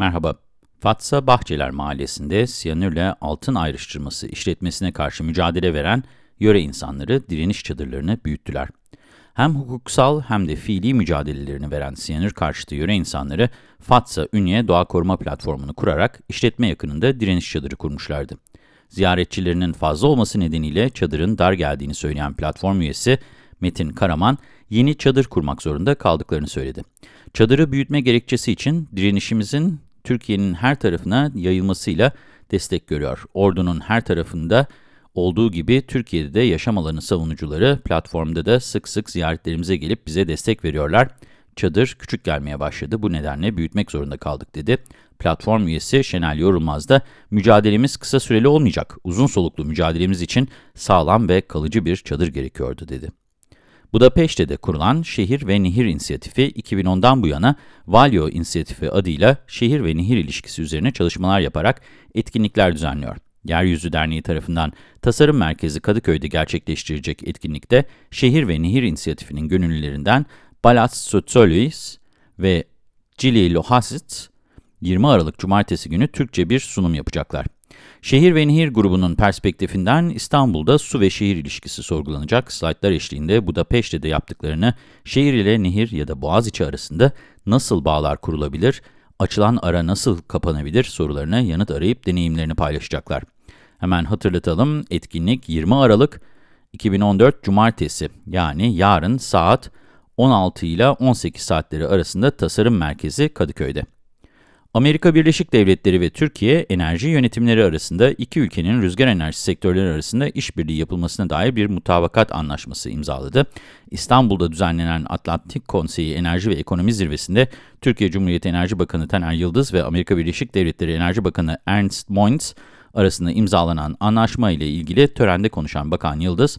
Merhaba. Fatsa Bahçeler Mahallesi'nde siyanürle altın ayrıştırması işletmesine karşı mücadele veren yöre insanları direniş çadırlarını büyüttüler. Hem hukuksal hem de fiili mücadelelerini veren siyanür karşıtı yöre insanları Fatsa Ünye Doğa Koruma Platformu'nu kurarak işletme yakınında direniş çadırı kurmuşlardı. Ziyaretçilerinin fazla olması nedeniyle çadırın dar geldiğini söyleyen platform üyesi Metin Karaman, yeni çadır kurmak zorunda kaldıklarını söyledi. Çadırı büyütme gerekçesi için direnişimizin Türkiye'nin her tarafına yayılmasıyla destek görüyor. Ordunun her tarafında olduğu gibi Türkiye'de de yaşam alanı savunucuları platformda da sık sık ziyaretlerimize gelip bize destek veriyorlar. Çadır küçük gelmeye başladı. Bu nedenle büyütmek zorunda kaldık dedi. Platform üyesi Şenel Yorulmaz da mücadelemiz kısa süreli olmayacak. Uzun soluklu mücadelemiz için sağlam ve kalıcı bir çadır gerekiyordu dedi. Budapeşte'de kurulan Şehir ve Nehir İnisiyatifi 2010'dan bu yana Valyo İnisiyatifi adıyla şehir ve nehir ilişkisi üzerine çalışmalar yaparak etkinlikler düzenliyor. Yeryüzü Derneği tarafından Tasarım Merkezi Kadıköy'de gerçekleştirecek etkinlikte Şehir ve Nehir İnisiyatifi'nin gönüllülerinden Balat Sotsolis ve Cili Lohasit 20 Aralık Cumartesi günü Türkçe bir sunum yapacaklar. Şehir ve Nehir grubunun perspektifinden İstanbul'da su ve şehir ilişkisi sorgulanacak. Slaytlar eşliğinde Budapeşte'de yaptıklarını şehir ile nehir ya da Boğaziçi arasında nasıl bağlar kurulabilir, açılan ara nasıl kapanabilir sorularına yanıt arayıp deneyimlerini paylaşacaklar. Hemen hatırlatalım, etkinlik 20 Aralık 2014 Cumartesi yani yarın saat 16 ile 18 saatleri arasında Tasarım Merkezi Kadıköy'de. Amerika Birleşik Devletleri ve Türkiye enerji yönetimleri arasında iki ülkenin rüzgar enerjisi sektörleri arasında işbirliği yapılmasına dair bir mutabakat anlaşması imzaladı. İstanbul'da düzenlenen Atlantik Konseyi Enerji ve Ekonomi Zirvesi'nde Türkiye Cumhuriyeti Enerji Bakanı Taner Yıldız ve Amerika Birleşik Devletleri Enerji Bakanı Ernst Moniz arasında imzalanan anlaşma ile ilgili törende konuşan Bakan Yıldız,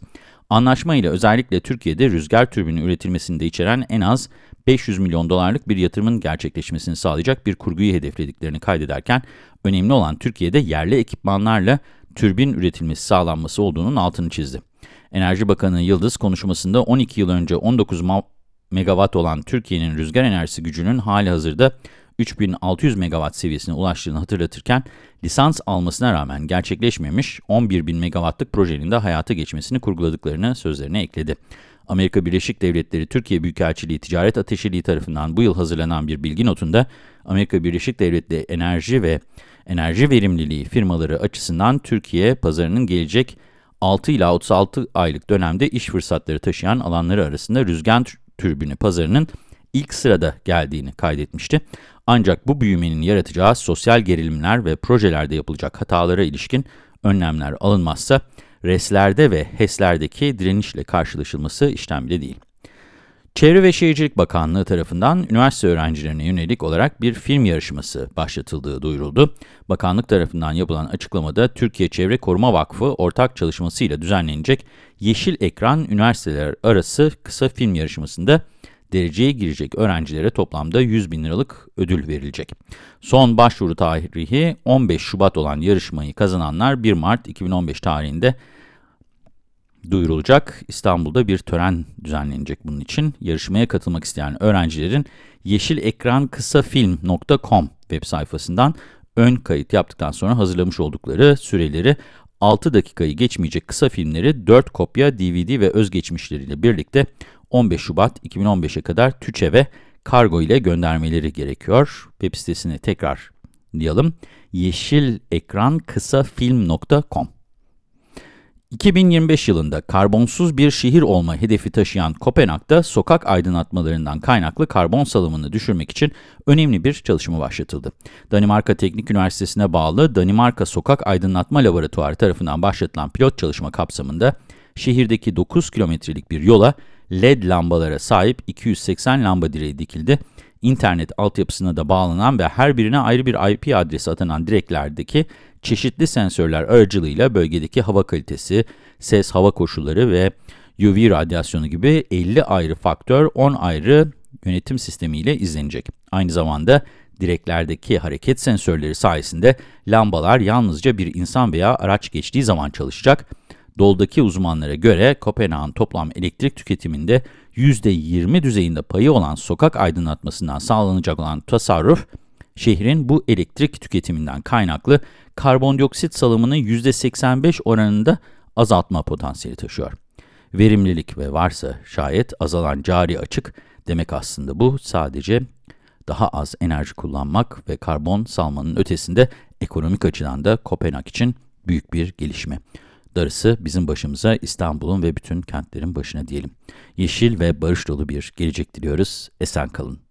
anlaşma ile özellikle Türkiye'de rüzgar türbini üretilmesinde içeren en az 500 milyon dolarlık bir yatırımın gerçekleşmesini sağlayacak bir kurguyu hedeflediklerini kaydederken, önemli olan Türkiye'de yerli ekipmanlarla türbin üretilmesi sağlanması olduğunun altını çizdi. Enerji Bakanı Yıldız konuşmasında 12 yıl önce 19 megawatt olan Türkiye'nin rüzgar enerjisi gücünün hali hazırda 3600 megawatt seviyesine ulaştığını hatırlatırken, lisans almasına rağmen gerçekleşmemiş 11.000 megawattlık projenin de hayata geçmesini kurguladıklarını sözlerine ekledi. Amerika Birleşik Devletleri Türkiye Büyükelçiliği Ticaret Ateşeliği tarafından bu yıl hazırlanan bir bilgi notunda, Amerika Birleşik Devletleri enerji ve enerji verimliliği firmaları açısından Türkiye pazarının gelecek 6 ila 36 aylık dönemde iş fırsatları taşıyan alanları arasında rüzgar türbini pazarının ilk sırada geldiğini kaydetmişti. Ancak bu büyümenin yaratacağı sosyal gerilimler ve projelerde yapılacak hatalara ilişkin önlemler alınmazsa, RES'lerde ve HES'lerdeki direnişle karşılaşılması işlem bile değil. Çevre ve Şehircilik Bakanlığı tarafından üniversite öğrencilerine yönelik olarak bir film yarışması başlatıldığı duyuruldu. Bakanlık tarafından yapılan açıklamada Türkiye Çevre Koruma Vakfı ortak çalışmasıyla düzenlenecek Yeşil Ekran Üniversiteler Arası Kısa Film Yarışması'nda dereceye girecek öğrencilere toplamda 100 bin liralık ödül verilecek. Son başvuru tarihi 15 Şubat olan yarışmayı kazananlar 1 Mart 2015 tarihinde duyurulacak. İstanbul'da bir tören düzenlenecek bunun için. Yarışmaya katılmak isteyen öğrencilerin yeşilekrankısafilm.com web sayfasından ön kayıt yaptıktan sonra hazırlamış oldukları süreleri 6 dakikayı geçmeyecek kısa filmleri 4 kopya DVD ve özgeçmişleriyle birlikte 15 Şubat 2015'e kadar TÜÇEV'e kargo ile göndermeleri gerekiyor. Web sitesini tekrar diyelim. yeşilekrankısafilm.com 2025 yılında karbonsuz bir şehir olma hedefi taşıyan Kopenhag'da sokak aydınlatmalarından kaynaklı karbon salımını düşürmek için önemli bir çalışma başlatıldı. Danimarka Teknik Üniversitesi'ne bağlı Danimarka Sokak Aydınlatma Laboratuvarı tarafından başlatılan pilot çalışma kapsamında şehirdeki 9 kilometrelik bir yola LED lambalara sahip 280 lamba direği dikildi. İnternet altyapısına da bağlanan ve her birine ayrı bir IP adresi atanan direklerdeki çeşitli sensörler aracılığıyla bölgedeki hava kalitesi, ses, hava koşulları ve UV radyasyonu gibi 50 ayrı faktör 10 ayrı yönetim sistemiyle izlenecek. Aynı zamanda direklerdeki hareket sensörleri sayesinde lambalar yalnızca bir insan veya araç geçtiği zaman çalışacak. Doldaki uzmanlara göre Kopenhag'ın toplam elektrik tüketiminde %20 düzeyinde payı olan sokak aydınlatmasından sağlanacak olan tasarruf şehrin bu elektrik tüketiminden kaynaklı karbondioksit salımını %85 oranında azaltma potansiyeli taşıyor. Verimlilik ve varsa şayet azalan cari açık demek aslında bu sadece daha az enerji kullanmak ve karbon salmanın ötesinde ekonomik açıdan da Kopenhag için büyük bir gelişme. Darısı bizim başımıza İstanbul'un ve bütün kentlerin başına diyelim. Yeşil ve barış dolu bir gelecek diliyoruz. Esen kalın.